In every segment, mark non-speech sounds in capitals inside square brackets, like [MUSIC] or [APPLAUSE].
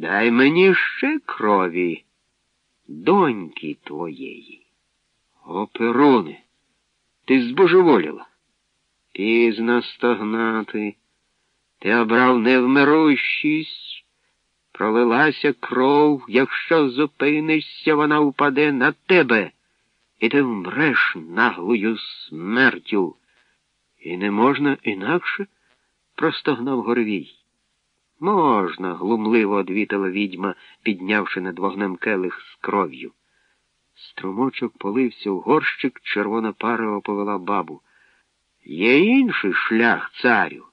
Дай мені ще крові, доньки твоєї. О, Перуне, ти збожеволіла. Пізно стогнати. Ти обрав невмирущість, пролилася кров, якщо зупинишся, вона впаде на тебе, і ти вмреш наглою смертю. І не можна інакше, простогнав Горвій. Можна, глумливо одвітила відьма, піднявши над вогнем келих з кров'ю. Струмочок полився в горщик, червона пара оповела бабу. Є інший шлях, царю.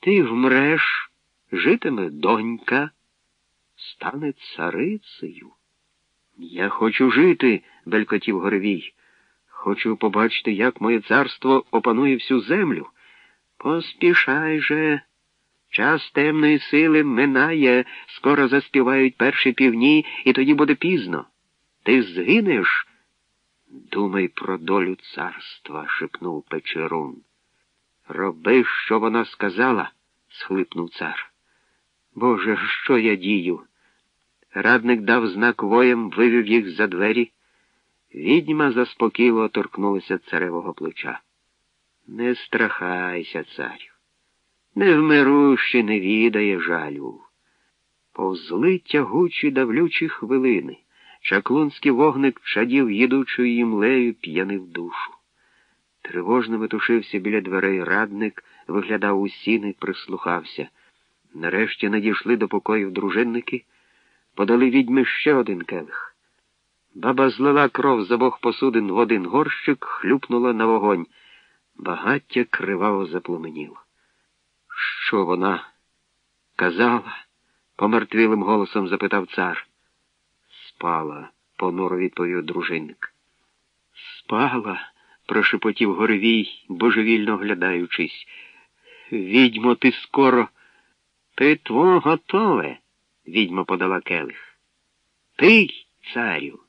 Ти вмреш, житиме донька, стане царицею. Я хочу жити, белькотів Горовій. Хочу побачити, як моє царство опанує всю землю. Поспішай же. Час темної сили минає, скоро заспівають перші півні, і тоді буде пізно. Ти згинеш. Думай про долю царства, шепнув Печерун. Роби, що вона сказала, схлипнув цар. Боже, що я дію? Радник дав знак воєм, вивів їх за двері. Відьма заспокійливо торкнулася царевого плеча. Не страхайся, царю. Невмирущий не відає жалю. Повзли тягучі давлючі хвилини. Чаклунський вогник чадів їдучою імлею п'янив душу. Тривожно метушився біля дверей радник, виглядав у сіни, прислухався. Нарешті надійшли до покоїв дружинники, подали відьми ще один келих. Баба злила кров з обох посудин в один горщик, хлюпнула на вогонь. Багаття криваво запломеніло. Що вона казала? помертвілим голосом запитав цар. Спала, понуро відповів дружинник. Спала, прошепотів Горвій, божевільно оглядаючись. Відьмо, ти скоро. Питво готове, відьма подала келих. Пий, царю.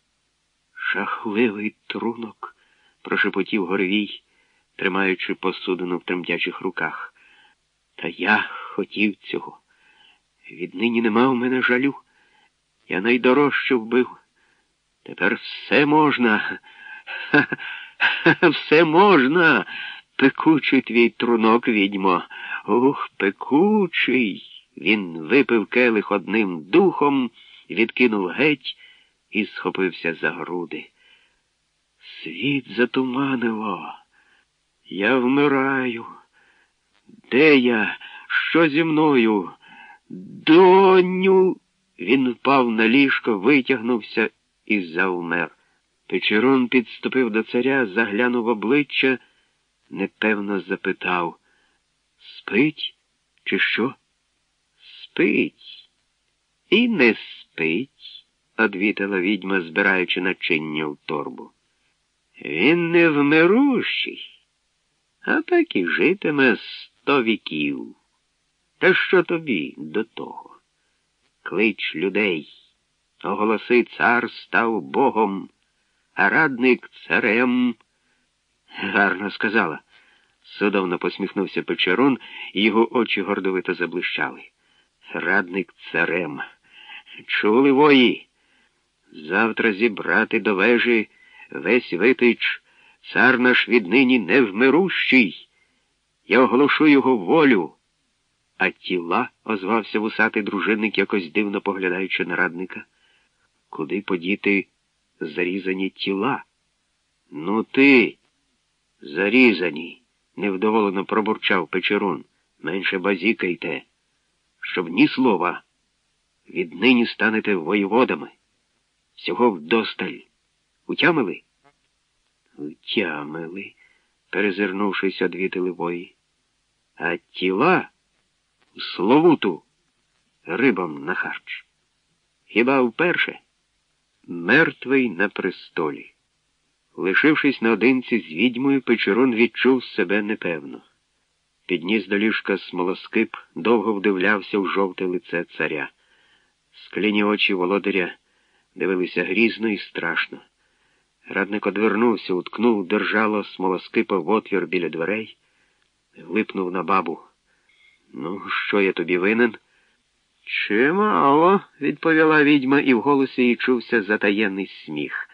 Жахливий трунок, прошепотів Горвій, тримаючи посудину в тремтячих руках. Та я хотів цього. Віднині нема в мене жалю. Я найдорожче вбив. Тепер все можна. Ха-ха, [LAUGHS] все можна. Пекучий твій трунок, відьмо. Ух, пекучий. Він випив келих одним духом, відкинув геть і схопився за груди. Світ затуманило. Я вмираю. Де я? Що зі мною? Доню. Він впав на ліжко, витягнувся і завмер. Печерон підступив до царя, заглянув обличчя, непевно запитав Спить, чи що? Спить. І не спить, одвітила відьма, збираючи начиння в торбу. Він невмирущий, а так і житиме сто віків. Та що тобі до того? Клич людей, оголоси цар став богом, а радник царем. Гарно сказала. Судовно посміхнувся Печерун, і його очі гордовито заблищали. Радник царем. Чули вої? Завтра зібрати до вежі весь витич, цар наш віднині невмирущий. Я оголошу його волю. А тіла, озвався вусатий дружинник, якось дивно поглядаючи на радника. Куди подіти зарізані тіла? Ну ти, зарізані, невдоволено пробурчав Печерун. Менше базікайте, щоб ні слова. Віднині станете воєводами. Всього вдосталь. Утямили? Утямили, перезирнувшись, одвітили вої. А тіла словуту рибам на харч. Хіба вперше мертвий на престолі. Лишившись наодинці з відьмою, Печерун відчув себе непевно. Підніс до ліжка смолоскип, довго вдивлявся в жовте лице царя. Скляні очі володаря дивилися грізно і страшно. Радник одвернувся, уткнув держало смолоскипа в отвір біля дверей, глипнув на бабу. Ну, що я тобі винен? Чимало, відповіла відьма, і в голосі їй чувся затаєнний сміх.